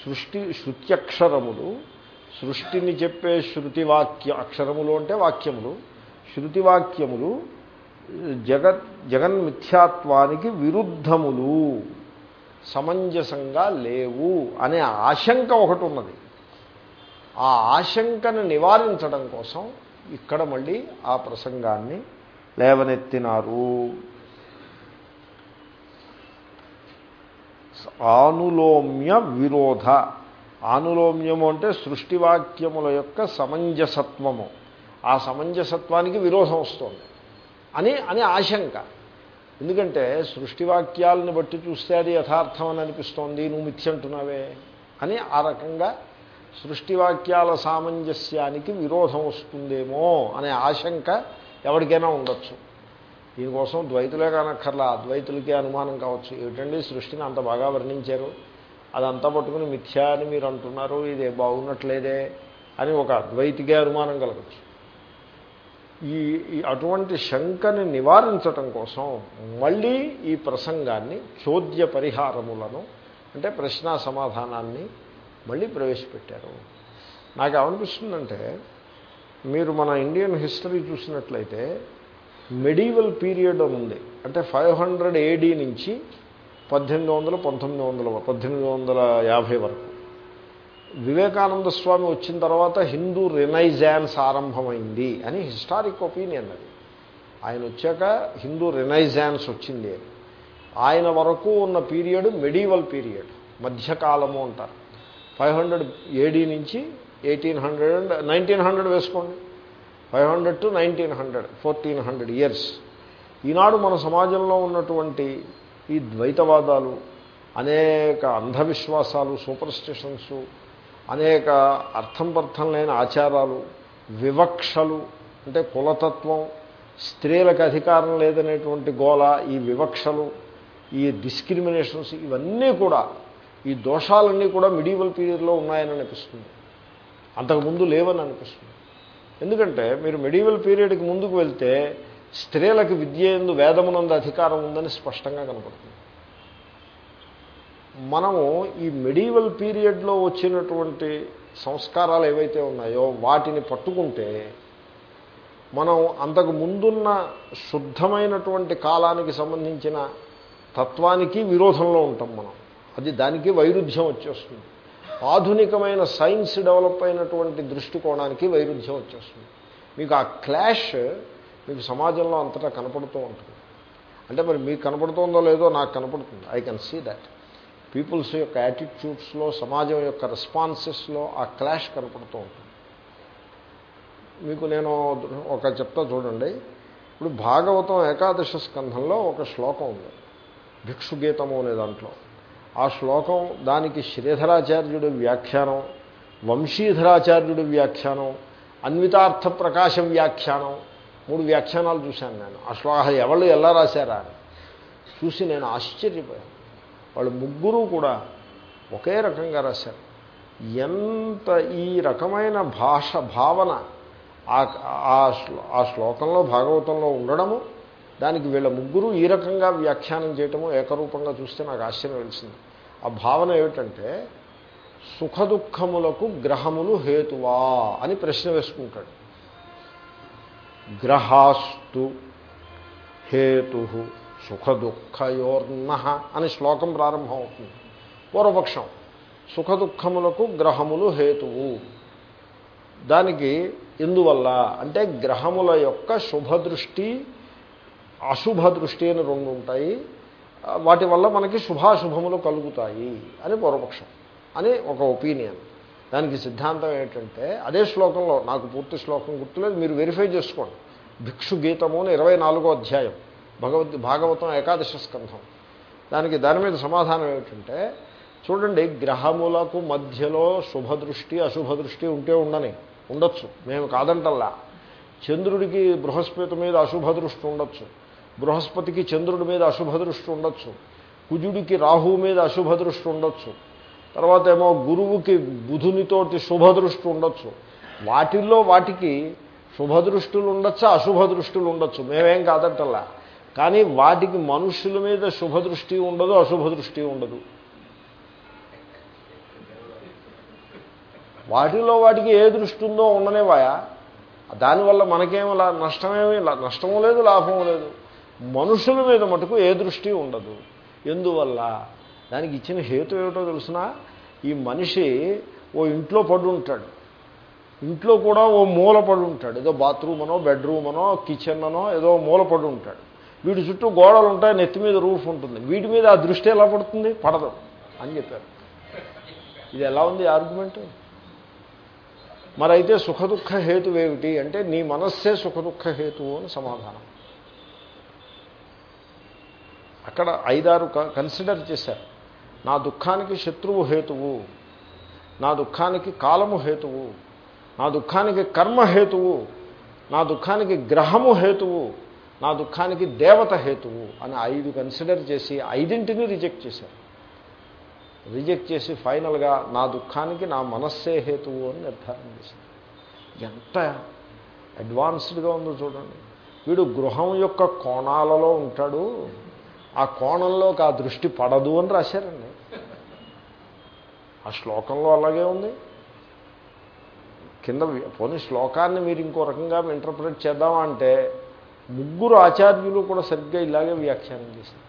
Speaker 1: సృష్టి శృత్యక్షరములు సృష్టిని చెప్పే శృతి వాక్య అక్షరములు అంటే వాక్యములు. శృతి వాక్యములు జగత్ జగన్మిథ్యాత్వానికి విరుద్ధములు సమంజసంగా లేవు అనే ఆశంక ఒకటి ఉన్నది. ఆ ఆశంకను నివారించడం కోసం ఇక్కడ మళ్ళీ ఆ ప్రసంగాన్ని లేవనెత్తినారు. ఆనులోమ్య విరోధ. ఆనులోమ్యము అంటే సృష్టివాక్యముల యొక్క సమంజసత్వము. ఆ సమంజసత్వానికి విరోధం వస్తుంది. అని అని ఆశంక. ఎందుకంటే సృష్టివాక్యాలను బట్టి చూస్తే అది యథార్థం అని అనిపిస్తోంది. నువ్వు మిథ్యంటున్నావే అని ఆ రకంగా సృష్టివాక్యాల సామంజస్యానికి విరోధం వస్తుందేమో అనే ఆశంక ఎవరికైనా ఉండొచ్చు. దీనికోసం ద్వైతులే కానక్కర్లా. అద్వైతులకే అనుమానం కావచ్చు. ఏమిటండి? సృష్టిని అంత బాగా వర్ణించారు. అదంతా పట్టుకుని మిథ్యా అని మీరు అంటున్నారు. ఇది బాగున్నట్లేదే అని ఒక అద్వైతికే అనుమానం కలగచ్చు. ఈ ఈ అటువంటి శంకని నివారించటం కోసం మళ్ళీ ఈ ప్రసంగాన్ని చోద్య పరిహారములను అంటే ప్రశ్న సమాధానాన్ని మళ్ళీ ప్రవేశపెట్టారు. నాకు ఏమనిపిస్తుందంటే మీరు మన ఇండియన్ హిస్టరీ చూసినట్లయితే మెడీవల్ పీరియడ్ అని ఉంది. అంటే ఫైవ్ హండ్రెడ్ ఏడీ నుంచి పద్దెనిమిది వందల పంతొమ్మిది వందల పద్దెనిమిది వందల యాభై వరకు. వివేకానంద స్వామి వచ్చిన తర్వాత హిందూ రినైజాన్స్ ఆరంభమైంది అని హిస్టారిక్ ఒపీనియన్ అది. ఆయన వచ్చాక హిందూ రినైజాన్స్ వచ్చింది. ఆయన వరకు ఉన్న పీరియడ్ మెడీవల్ పీరియడ్ మధ్యకాలము అంటారు. ఫైవ్ హండ్రెడ్ ఏడీ నుంచి eighteen hundred and nineteen hundred వేసుకోండి. Five hundred to nineteen hundred fourteen hundred years. ఈనాడు మన సమాజంలో ఉన్నటువంటి ఈ ద్వైతవాదాలు అనేక అంధవిశ్వాసాలు సూపర్ స్టిషన్స్ అనేక అర్థం పర్థం లేని ఆచారాలు వివక్షలు అంటే కులతత్వం స్త్రీలకు అధికారం లేదనేటువంటి గోళ ఈ వివక్షలు ఈ డిస్క్రిమినేషన్స్ ఇవన్నీ కూడా ఈ దోషాలన్నీ కూడా మిడివల్ పీరియడ్లో ఉన్నాయని అనిపిస్తుంది. అంతకుముందు లేవని అనిపిస్తుంది. ఎందుకంటే మీరు మెడీవల్ పీరియడ్కి ముందుకు వెళ్తే స్త్రీలకు విద్య ఎందు వేదమునందు అధికారం ఉందని స్పష్టంగా కనపడుతుంది. మనము ఈ మెడీవల్ పీరియడ్లో వచ్చినటువంటి సంస్కారాలు ఏవైతే ఉన్నాయో వాటిని పట్టుకుంటే మనం అంతకు ముందున్న శుద్ధమైనటువంటి కాలానికి సంబంధించిన తత్వానికి విరోధంలో ఉంటాం మనం. అది దానికి వైరుధ్యం వచ్చేస్తుంది. ఆధునికమైన సైన్స్ డెవలప్ అయినటువంటి దృష్టికోణానికి వైరుధ్యం వచ్చేస్తుంది. మీకు ఆ క్లాష్ మీకు సమాజంలో అంతటా కనపడుతూ ఉంటుంది. అంటే మరి మీకు కనపడుతుందో లేదో నాకు కనపడుతుంది. I can see that peoples యొక్క యాటిట్యూడ్స్లో సమాజం యొక్క రెస్పాన్సెస్లో ఆ క్లాష్ కనపడుతూ ఉంటుంది. మీకు నేను ఒక చెప్తా చూడండి. ఇప్పుడు భాగవతం ఏకాదశ స్కంధంలో ఒక శ్లోకం ఉంది. భిక్షుగీతము అనే దాంట్లో. ఆ శ్లోకం దానికి శ్రీధరాచార్యుడి వ్యాఖ్యానం వంశీధరాచార్యుడి వ్యాఖ్యానం అన్వితార్థ ప్రకాశ వ్యాఖ్యానం మూడు వ్యాఖ్యానాలు చూశాను నేను. ఆ శ్లోక ఎవళ్ళు ఎలా రాశారా అని. చూసి నేను ఆశ్చర్యపోయాను. వాళ్ళు ముగ్గురు కూడా ఒకే రకంగా రాశారు. ఎంత ఈ రకమైన భాష భావన ఆ శ్లోకంలో భాగవతంలో ఉండడము దానికి వీళ్ళ ముగ్గురు ఈ రకంగా వ్యాఖ్యానం చేయటము ఏకరూపంగా చూస్తే నాకు ఆశ్చర్యం తెలిసింది ఆ భావన ఏమిటంటే సుఖదుఖములకు గ్రహములు హేతువా అని ప్రశ్న వేసుకుంటాడు. గ్రహాస్తు హేతు సుఖదుఖయోర్ణ అని శ్లోకం ప్రారంభం అవుతుంది పూర్వపక్షం సుఖదుఖములకు గ్రహములు హేతువు. దానికి ఎందువల్ల అంటే గ్రహముల యొక్క శుభదృష్టి అశుభ దృష్టి అని రెండు ఉంటాయి. వాటి వల్ల మనకి శుభాశుభములు కలుగుతాయి అని పూర్వపక్షం అని ఒక ఒపీనియన్ దానికి సిద్ధాంతం ఏంటంటే అదే శ్లోకంలో నాకు పూర్తి శ్లోకం గుర్తులేదు మీరు వెరిఫై చేసుకోండి. భిక్షు గీతము అని ఇరవై నాలుగో అధ్యాయం భగవద్ భాగవతం ఏకాదశ స్కంధం. దానికి దాని మీద సమాధానం ఏమిటంటే చూడండి గ్రహములకు మధ్యలో శుభదృష్టి అశుభదృష్టి ఉంటే ఉండని ఉండొచ్చు. మేము కాదంటల్లా. చంద్రుడికి బృహస్పతి మీద అశుభ దృష్టి ఉండొచ్చు. బృహస్పతికి చంద్రుడి మీద అశుభ దృష్టి ఉండొచ్చు. కుజుడికి రాహువు మీద అశుభ దృష్టి ఉండొచ్చు. తర్వాత ఏమో గురువుకి బుధునితోటి శుభదృష్టి ఉండొచ్చు. వాటిల్లో వాటికి శుభదృష్టులు ఉండొచ్చు అశుభ దృష్టులు ఉండొచ్చు? మేమేం కాదంటల్లా. కానీ వాటికి మనుషుల మీద శుభదృష్టి ఉండదు అశుభ దృష్టి ఉండదు. వాటిలో వాటికి ఏ దృష్టి ఉందో ఉండనేవాయా దానివల్ల మనకేమి నష్టమేమి నష్టము లేదు లాభము లేదు. మనుషుల మీద మటుకు ఏ దృష్టి ఉండదు. ఎందువల్ల? దానికి ఇచ్చిన హేతు ఏమిటో తెలిసిన? ఈ మనిషి ఓ ఇంట్లో పడి ఉంటాడు ఇంట్లో కూడా ఓ మూల పడి ఉంటాడు ఏదో బాత్రూమ్ అనో బెడ్రూమ్ అనో కిచెన్ అనో ఏదో మూల పడి ఉంటాడు వీటి చుట్టూ గోడలు ఉంటాయి నెత్తి మీద రూఫ్ ఉంటుంది. వీటి మీద ఆ దృష్టి ఎలా పడుతుంది? పడదు అని చెప్పారు. ఇది ఎలా ఉంది ఆర్గ్యుమెంట్? మరైతే సుఖదుఖ హేతు ఏమిటి అంటే నీ మనస్సే సుఖదుఖ హేతువు అని సమాధానం. అక్కడ ఐదారు కన్సిడర్ చేశారు. నా దుఃఖానికి శత్రువు హేతువు నా దుఃఖానికి కాలము హేతువు నా దుఃఖానికి కర్మ హేతువు నా దుఃఖానికి గ్రహము హేతువు నా దుఃఖానికి దేవత హేతువు అని ఐదు కన్సిడర్ చేసి ఐదింటిని రిజెక్ట్ చేశారు. రిజెక్ట్ చేసి ఫైనల్గా నా దుఃఖానికి నా మనస్సే హేతువు అని నిర్ధారణ చేశారు. ఎంత అడ్వాన్స్డ్గా ఉందో చూడండి. వీడు గృహం యొక్క కోణాలలో ఉంటాడు. ఆ కోణంలోకి ఆ దృష్టి పడదు అని రాశారండి. ఆ శ్లోకంలో అలాగే ఉంది. కింద పోనీ శ్లోకాన్ని మీరు ఇంకో రకంగా ఇంటర్ప్రిట్ చేద్దామంటే ముగ్గురు ఆచార్యులు కూడా సరిగ్గా ఇలాగే వ్యాఖ్యానం చేశారు.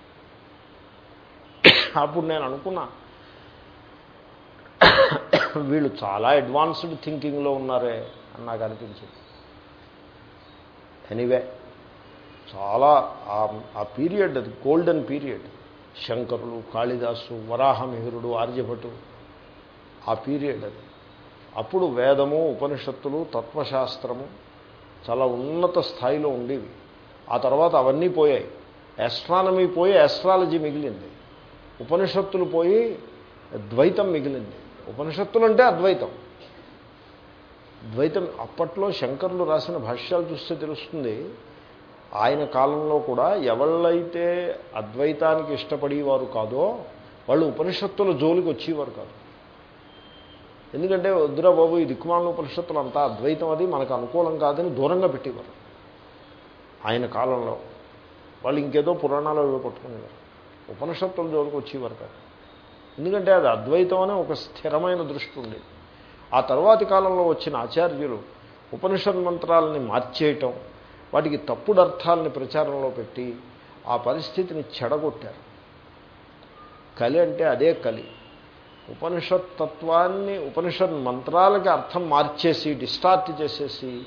Speaker 1: అప్పుడు నేను అనుకున్నా వీళ్ళు చాలా అడ్వాన్స్డ్ థింకింగ్లో ఉన్నారే అని నాకు అనిపించింది. ఎనీవే చాలా ఆ పీరియడ్ అది గోల్డెన్ పీరియడ్. శంకరులు కాళిదాసు వరాహమిహిరుడు ఆర్యభటు ఆ పీరియడ్ అది. అప్పుడు వేదము ఉపనిషత్తులు తత్వశాస్త్రము చాలా ఉన్నత స్థాయిలో ఉండేవి. ఆ తర్వాత అవన్నీ పోయాయి. ఆస్ట్రానమీ పోయి ఆస్ట్రాలజీ మిగిలింది. ఉపనిషత్తులు పోయి ద్వైతం మిగిలింది. ఉపనిషత్తులు అంటే అద్వైతం. ద్వైతం అప్పట్లో శంకరులు రాసిన భాష్యాలు చూస్తే తెలుస్తుంది ఆయన కాలంలో కూడా ఎవళ్ళైతే అద్వైతానికి ఇష్టపడేవారు కాదో వాళ్ళు ఉపనిషత్తుల జోలికి వచ్చేవారు కాదు. ఎందుకంటే వద్దురా బాబు ఈ దిక్కుమాల ఉపనిషత్తులు అంతా అద్వైతం అది మనకు అనుకూలం కాదని దూరంగా పెట్టేవారు. ఆయన కాలంలో వాళ్ళు ఇంకేదో పురాణాలు ఏవో పట్టుకునేవారు. ఉపనిషత్తుల జోలికి వచ్చేవారు కాదు. ఎందుకంటే అది అద్వైతం అనే ఒక స్థిరమైన దృష్టి ఉండేది. ఆ తర్వాతి కాలంలో వచ్చిన ఆచార్యులు ఉపనిషత్ మంత్రాలని మార్చేయటం వాటికి తప్పుడు అర్థాలని ప్రచారంలో పెట్టి ఆ పరిస్థితిని చెడగొట్టారు. కలి అంటే అదే కలి. ఉపనిషత్ తత్వాన్ని ఉపనిషత్ మంత్రాలకి అర్థం మార్చేసి డిస్టార్ట్ చేసేసి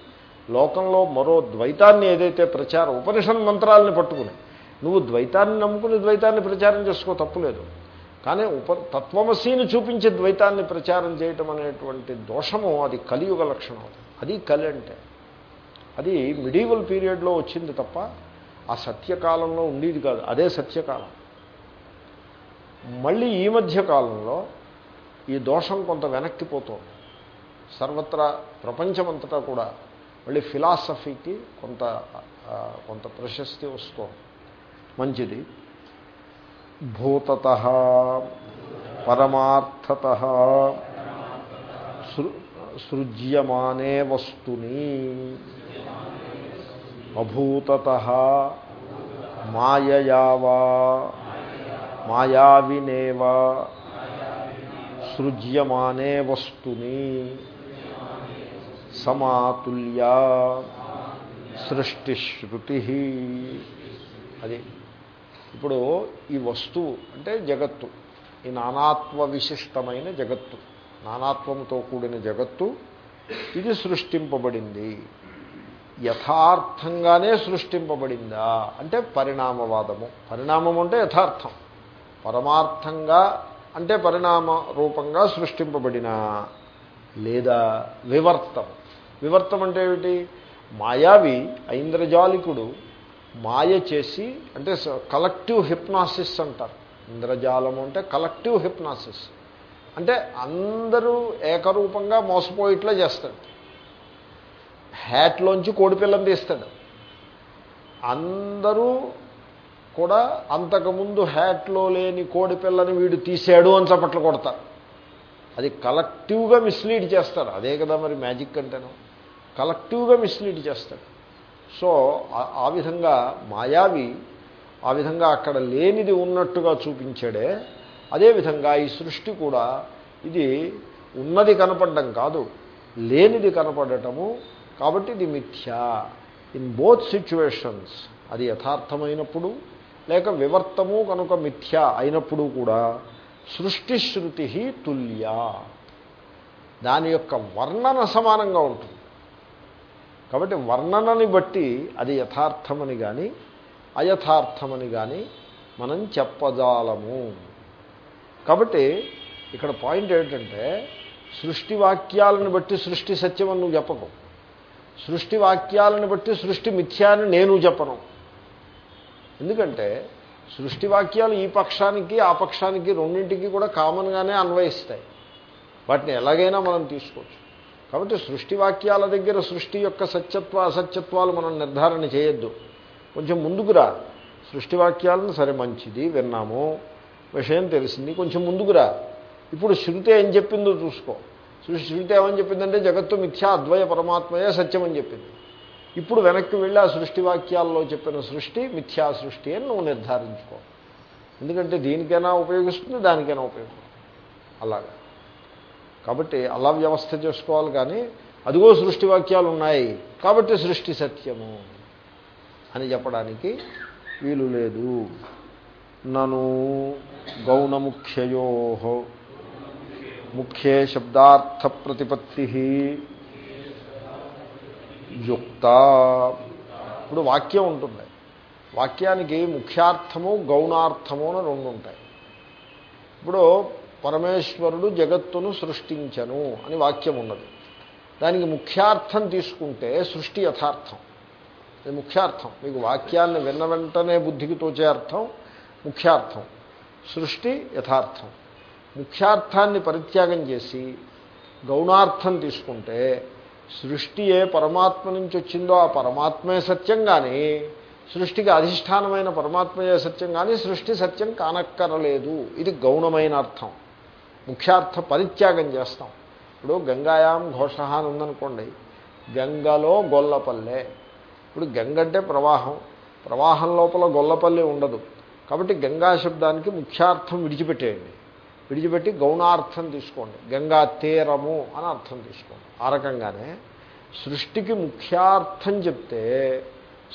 Speaker 1: లోకంలో మరో ద్వైతాన్ని ఏదైతే ప్రచారం ఉపనిషత్ మంత్రాలని పట్టుకుని నువ్వు ద్వైతాన్ని నమ్ముకుని ద్వైతాన్ని ప్రచారం చేసుకో తప్పులేదు కానీ ఉప తత్వమసీని చూపించే ద్వైతాన్ని ప్రచారం చేయటం అనేటువంటి దోషము అది కలియుగ లక్షణం. అది కలి అంటే. అది మిడీవల్ పీరియడ్లో వచ్చింది తప్ప ఆ సత్యకాలంలో ఉండేది కాదు. అదే సత్యకాలం. మళ్ళీ ఈ మధ్య కాలంలో ఈ దోషం కొంత వెనక్కిపోతుంది సర్వత్రా ప్రపంచమంతటా కూడా మళ్ళీ ఫిలాసఫీకి కొంత కొంత ప్రశస్తి వస్తుంది. మంచిది. భూతత పరమార్థత సృ సృజ్యమానే వస్తుని. అభూతత మాయయావా మాయావినేవా సృజ్యమానే వస్తుని సమాతుల్యా సృష్టిశ్రుతి. అది ఇప్పుడు ఈ వస్తువు అంటే జగత్తు ఈ నానాత్వ విశిష్టమైన జగత్తు నానాత్వంతో కూడిన జగత్తు ఇది సృష్టింపబడింది. యథార్థంగానే సృష్టింపబడిందా? అంటే పరిణామవాదము. పరిణామం అంటే యథార్థం. పరమార్థంగా అంటే పరిణామ రూపంగా సృష్టింపబడిన లేదా వివర్తం. వివర్తం అంటే ఏమిటి? మాయావి ఐంద్రజాలికుడు మాయ చేసి అంటే కలెక్టివ్ హిప్నాసిస్ అంటారు. ఇంద్రజాలము అంటే కలెక్టివ్ హిప్నాసిస్ అంటే అందరూ ఏకరూపంగా మోసపోయిట్లా చేస్తాడు హ్యాట్లోంచి కోడిపిల్లని తీస్తాడు. అందరూ కూడా అంతకుముందు హ్యాట్లో లేని కోడిపిల్లని వీడు తీసాడు అని చప్పట్లు కొడతారు. అది కలెక్టివ్గా మిస్లీడ్ చేస్తారు. అదే కదా మరి మ్యాజిక్ అంటేను. కలెక్టివ్గా మిస్లీడ్ చేస్తాడు సో ఆ విధంగా మాయావి ఆ విధంగా అక్కడ లేనిది ఉన్నట్టుగా చూపించాడే. అదేవిధంగా ఈ సృష్టి కూడా ఇది ఉన్నది కనపడడం కాదు లేనిది కనపడటము కాబట్టి ఇది మిథ్య. ఇన్ బోత్ సిచ్యువేషన్స్ అది యథార్థమైనప్పుడు లేక వివర్తము కనుక మిథ్య అయినప్పుడు కూడా సృష్టి శృతి తుల్య. దాని యొక్క వర్ణన సమానంగా ఉంటుంది. కాబట్టి వర్ణనని బట్టి అది యథార్థమని కానీ అయథార్థమని కానీ మనం చెప్పజాలము. కాబట్టి ఇక్కడ పాయింట్ ఏంటంటే సృష్టి వాక్యాలను బట్టి సృష్టి సత్యమని నువ్వు చెప్పకు. సృష్టి వాక్యాలను బట్టి సృష్టి మిథ్యాన్ని నేను చెప్పను. ఎందుకంటే సృష్టి వాక్యాలు ఈ పక్షానికి ఆ పక్షానికి రెండింటికి కూడా కామన్గానే అన్వయిస్తాయి. వాటిని ఎలాగైనా మనం తీసుకోవచ్చు. కాబట్టి సృష్టి వాక్యాల దగ్గర సృష్టి యొక్క సత్యత్వ అసత్యత్వాలు మనం నిర్ధారణ చేయొద్దు. కొంచెం ముందుకురా సృష్టి వాక్యాలను సరే మంచిది విన్నాము. విషయం తెలిసింది కొంచెం ముందుకురా ఇప్పుడు శృతి ఏం చెప్పిందో చూసుకో. సృష్టి సృష్టి ఏమని చెప్పిందంటే జగత్తు మిథ్యా అద్వయ పరమాత్మయే సత్యం అని చెప్పింది. ఇప్పుడు వెనక్కి వెళ్ళి ఆ సృష్టి వాక్యాల్లో చెప్పిన సృష్టి మిథ్యా సృష్టి అని నువ్వు నిర్ధారించుకో. ఎందుకంటే దీనికైనా ఉపయోగిస్తుంది దానికైనా ఉపయోగిస్తుంది. అలాగా. కాబట్టి అలా వ్యవస్థ చేసుకోవాలి కానీ అదిగో సృష్టి వాక్యాలు ఉన్నాయి కాబట్టి సృష్టి సత్యము అని చెప్పడానికి వీలు లేదు. నను గౌణముఖ్యయో ముఖ్యే శబ్దార్థ ప్రతిపత్తి యుక్త. ఇప్పుడు వాక్యం ఉంటుంది. వాక్యానికి ముఖ్యార్థము గౌణార్థము అని రెండు ఉంటాయి. ఇప్పుడు పరమేశ్వరుడు జగత్తును సృష్టించను అని వాక్యం ఉన్నది. దానికి ముఖ్యార్థం తీసుకుంటే సృష్టి యథార్థం. అది ముఖ్యార్థం. మీకు వాక్యాన్ని విన్న వెంటనే బుద్ధికి తోచే అర్థం ముఖ్యార్థం. సృష్టి యథార్థం. ముఖ్యార్థాన్ని పరిత్యాగం చేసి గౌణార్థం తీసుకుంటే సృష్టి ఏ పరమాత్మ నుంచి వచ్చిందో ఆ పరమాత్మే సత్యం కానీ సృష్టికి అధిష్టానమైన పరమాత్మయే సత్యం కానీ సృష్టి సత్యం కానక్కరలేదు. ఇది గౌణమైన అర్థం. ముఖ్యార్థ పరిత్యాగం చేస్తాం. ఇప్పుడు గంగాయాం ఘోష అని ఉందనుకోండి గంగలో గొల్లపల్లె. ఇప్పుడు గంగ అంటే ప్రవాహం. ప్రవాహం లోపల గొల్లపల్లి ఉండదు. కాబట్టి గంగా శబ్దానికి ముఖ్యార్థం విడిచిపెట్టేయండి. విడిచిపెట్టి గౌణార్థం తీసుకోండి. గంగా తీరము అని అర్థం తీసుకోండి. ఆ రకంగానే సృష్టికి ముఖ్యార్థం చెప్తే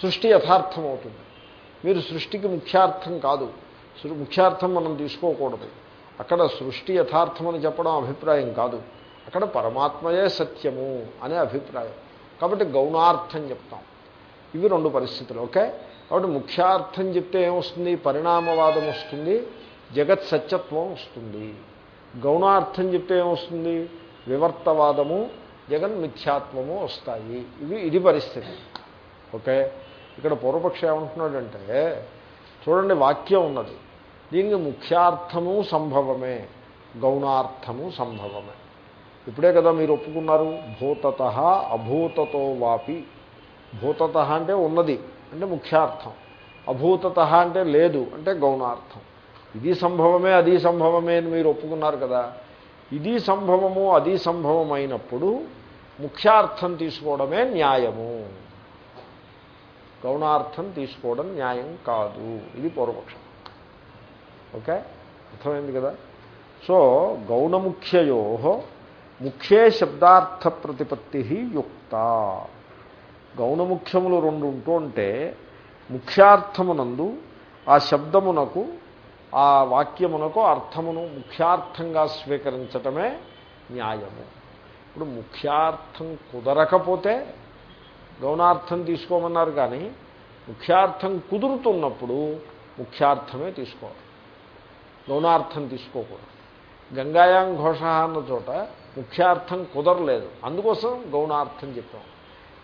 Speaker 1: సృష్టి యథార్థం అవుతుంది. మీరు సృష్టికి ముఖ్యార్థం కాదు. ముఖ్యార్థం మనం తీసుకోకూడదు. అక్కడ సృష్టి యథార్థమని చెప్పడం అభిప్రాయం కాదు. అక్కడ పరమాత్మయే సత్యము అనే అభిప్రాయం. కాబట్టి గౌణార్థం చెప్తాం. ఇవి రెండు పరిస్థితులు ఓకే? కాబట్టి ముఖ్యార్థం చెప్తే ఏమొస్తుంది? పరిణామవాదం వస్తుంది. జగత్ సత్యత్వం వస్తుంది. గౌణార్థం చెప్తే ఏమొస్తుంది? వివర్తవాదము జగన్మిథ్యాత్వము వస్తాయి. ఇవి ఇది పరిస్థితి. ఓకే? ఇక్కడ పూర్వపక్షం ఏమంటున్నాడంటే చూడండి వాక్యం ఉన్నది. దీనికి ముఖ్యార్థము సంభవమే గౌణార్థము సంభవమే. ఇప్పుడే కదా మీరు ఒప్పుకున్నారు. భూతత అభూతతో వాపి. భూతత అంటే ఉన్నది అంటే ముఖ్యార్థం. అభూతత అంటే లేదు అంటే గౌణార్థం. ఇది సంభవమే అది సంభవమే అని మీరు ఒప్పుకున్నారు కదా. ఇది సంభవము అది సంభవమైనప్పుడు ముఖ్యార్థం తీసుకోవడమే న్యాయము. గౌణార్థం తీసుకోవడం న్యాయం కాదు. ఇది పూర్వపక్షం. ఓకే? అర్థమైంది కదా? సో గౌణముఖ్యయో ముఖ్యే శబ్దార్థ ప్రతిపత్తి యుక్త. గౌణముఖ్యములు రెండు ఉంటూ ఉంటే ముఖ్యార్థమునందు ఆ శబ్దమునకు ఆ వాక్యమునకు అర్థమును ముఖ్యార్థంగా స్వీకరించటమే న్యాయము. ఇప్పుడు ముఖ్యార్థం కుదరకపోతే గౌణార్థం తీసుకోమన్నారు కానీ ముఖ్యార్థం కుదురుతున్నప్పుడు ముఖ్యార్థమే తీసుకోవాలి. గౌణార్థం తీసుకోకూడదు. గంగాయాం ఘోష అన్న చోట ముఖ్యార్థం కుదరలేదు. అందుకోసం గౌణార్థం చెప్పాం.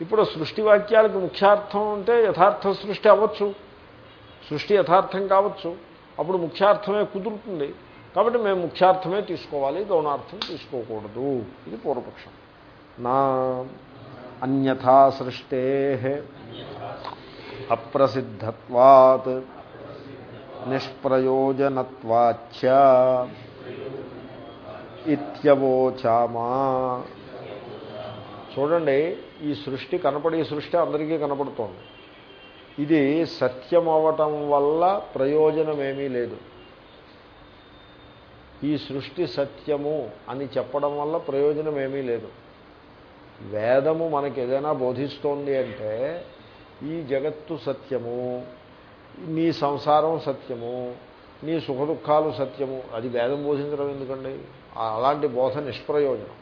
Speaker 1: ఇప్పుడు సృష్టి వాక్యాలకు ముఖ్యార్థం అంటే యథార్థ సృష్టి అవ్వచ్చు. సృష్టి యథార్థం కావచ్చు. అప్పుడు ముఖ్యార్థమే కుదురుతుంది. కాబట్టి మేము ముఖ్యార్థమే తీసుకోవాలి గౌణార్థం తీసుకోకూడదు. ఇది పూర్వపక్షం. నా అన్యథా సృష్టే అప్రసిద్ధత్వాత్ నిష్ప్రయోజనత్వాచ ఇత్యవోచామా. చూడండి ఈ సృష్టి కనపడే సృష్టి అందరికీ కనపడుతోంది. ఇది సత్యం అవటం వల్ల ప్రయోజనమేమీ లేదు. ఈ సృష్టి సత్యము అని చెప్పడం వల్ల ప్రయోజనం ఏమీ లేదు. వేదము మనకి ఏదైనా బోధిస్తోంది అంటే ఈ జగత్తు సత్యము నీ సంసారం సత్యము నీ సుఖదుఖాలు సత్యము అది వేదం బోధించడం ఎందుకండి? అలాంటి బోధ నిష్ప్రయోజనం.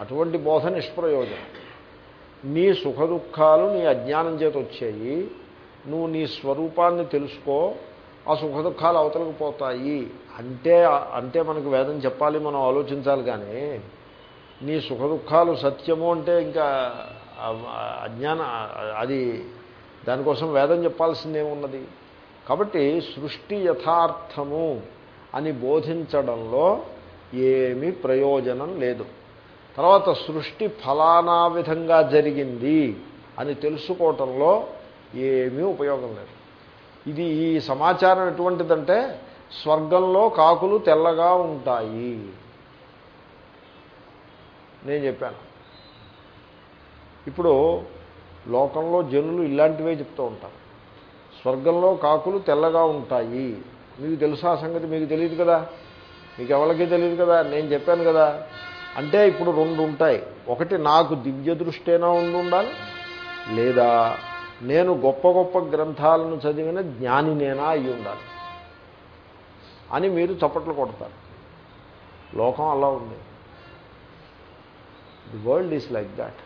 Speaker 1: అటువంటి బోధ నిష్ప్రయోజనం. నీ సుఖదుఖాలు నీ అజ్ఞానం చేత వచ్చాయి. నువ్వు నీ స్వరూపాన్ని తెలుసుకో ఆ సుఖదుఖాలు అవతలకు పోతాయి. అంటే అంటే మనకు వేదం చెప్పాలి మనం ఆలోచించాలి కానీ నీ సుఖదుఖాలు సత్యము అంటే ఇంకా అజ్ఞాన అది దానికోసం వేదం చెప్పాల్సిందేమున్నది కాబట్టి సృష్టి యథార్థము అని బోధించడంలో ఏమీ ప్రయోజనం లేదు. తర్వాత సృష్టి ఫలానా విధంగా జరిగింది అని తెలుసుకోవటంలో ఏమీ ఉపయోగం లేదు. ఇది ఈ సమాచారం ఎటువంటిదంటే స్వర్గంలో కాకులు తెల్లగా ఉంటాయి. నేను చెప్పాను. ఇప్పుడు లోకంలో జనులు ఇలాంటివే చెప్తూ ఉంటారు. స్వర్గంలో కాకులు తెల్లగా ఉంటాయి. మీకు తెలుసా సంగతి? మీకు తెలియదు కదా? మీకు ఎవరికి తెలియదు కదా? నేను చెప్పాను కదా. అంటే ఇప్పుడు రెండు ఉంటాయి. ఒకటి నాకు దివ్య దృష్టేనా ఉండి ఉండాలి లేదా నేను గొప్ప గొప్ప గ్రంథాలను చదివిన జ్ఞాని నేనా అయి ఉండాలి అని మీరు చప్పట్లు కొడతారు. లోకం అలా ఉంది. The world is like that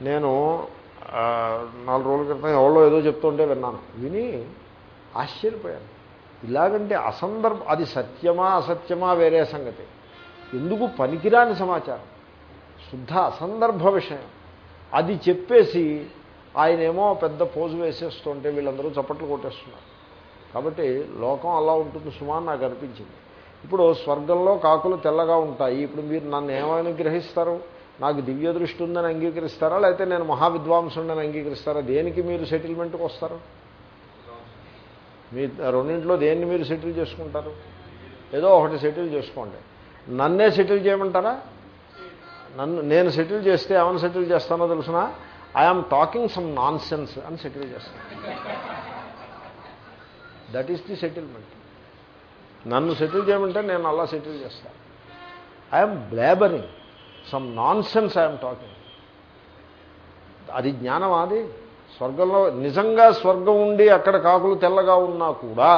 Speaker 1: నేను నాలుగు రోజుల క్రితం ఎవరో ఏదో చెప్తుంటే విన్నాను. విని ఆశ్చర్యపోయాను. ఇలాగంటే అసందర్భ అది సత్యమా అసత్యమా వేరే సంగతి. ఎందుకు పనికిరాని సమాచారం? శుద్ధ అసందర్భ విషయం. అది చెప్పేసి ఆయనేమో పెద్ద పోజు వేసేస్తుంటే వీళ్ళందరూ చప్పట్లు కొట్టేస్తున్నారు. కాబట్టి లోకం అలా ఉంటుంది సుమా నాకు అనిపించింది. ఇప్పుడు స్వర్గంలో కాకులు తెల్లగా ఉంటాయి. ఇప్పుడు మీరు నన్ను ఏమైనా గ్రహిస్తారు? నాకు దివ్య దృష్టి ఉందని అంగీకరిస్తారా? లేకపోతే నేను మహావిద్వాంసుడని అంగీకరిస్తారా? దేనికి మీరు సెటిల్మెంట్కి వస్తారు? మీ రెండింట్లో దేన్ని మీరు సెటిల్ చేసుకుంటారు? ఏదో ఒకటి సెటిల్ చేసుకోండి. నన్నే సెటిల్ చేయమంటారా? నన్ను నేను సెటిల్ చేస్తే ఏమైనా సెటిల్ చేస్తానో తెలిసిన? I am talking some nonsense అని సెటిల్ చేస్తాను. దట్ ఈస్ ది సెటిల్మెంట్ నన్ను సెటిల్ చేయమంటే నేను అలా సెటిల్ చేస్తాను I'm blabbering some nonsense I'm talking అది జ్ఞానం అది. స్వర్గంలో నిజంగా స్వర్గం ఉండి అక్కడ కాకులు తెల్లగా ఉన్నా కూడా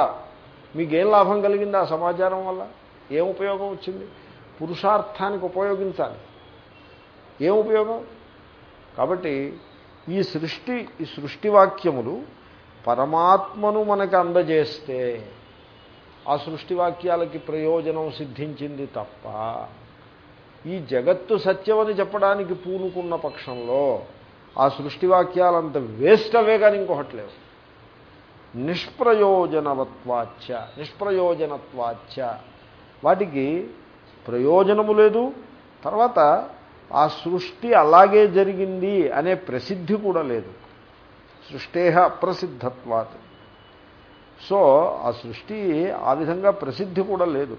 Speaker 1: మీకేం లాభం కలిగింది ఆ సమాచారం వల్ల? ఏం ఉపయోగం వచ్చింది? పురుషార్థానికి ఉపయోగించాలి. ఏం ఉపయోగం? కాబట్టి ఈ సృష్టి ఈ సృష్టి వాక్యములు పరమాత్మను మనకు అందజేస్తే ఆ సృష్టి వాక్యాలకి ప్రయోజనం సిద్ధించింది తప్ప ఈ జగత్తు సత్యమని చెప్పడానికి పూనుకున్న పక్షంలో ఆ సృష్టి వాక్యాలంత వేస్ట్ అవే కానీ ఇంకొకటి లేవు. నిష్ప్రయోజనవత్వాచ నిష్ప్రయోజనత్వాచ వాటికి ప్రయోజనము లేదు. తర్వాత ఆ సృష్టి అలాగే జరిగింది అనే ప్రసిద్ధి కూడా లేదు. సృష్టేహ అప్రసిద్ధత్వాత్ సో ఆ సృష్టి ఆ విధంగా ప్రసిద్ధి కూడా లేదు.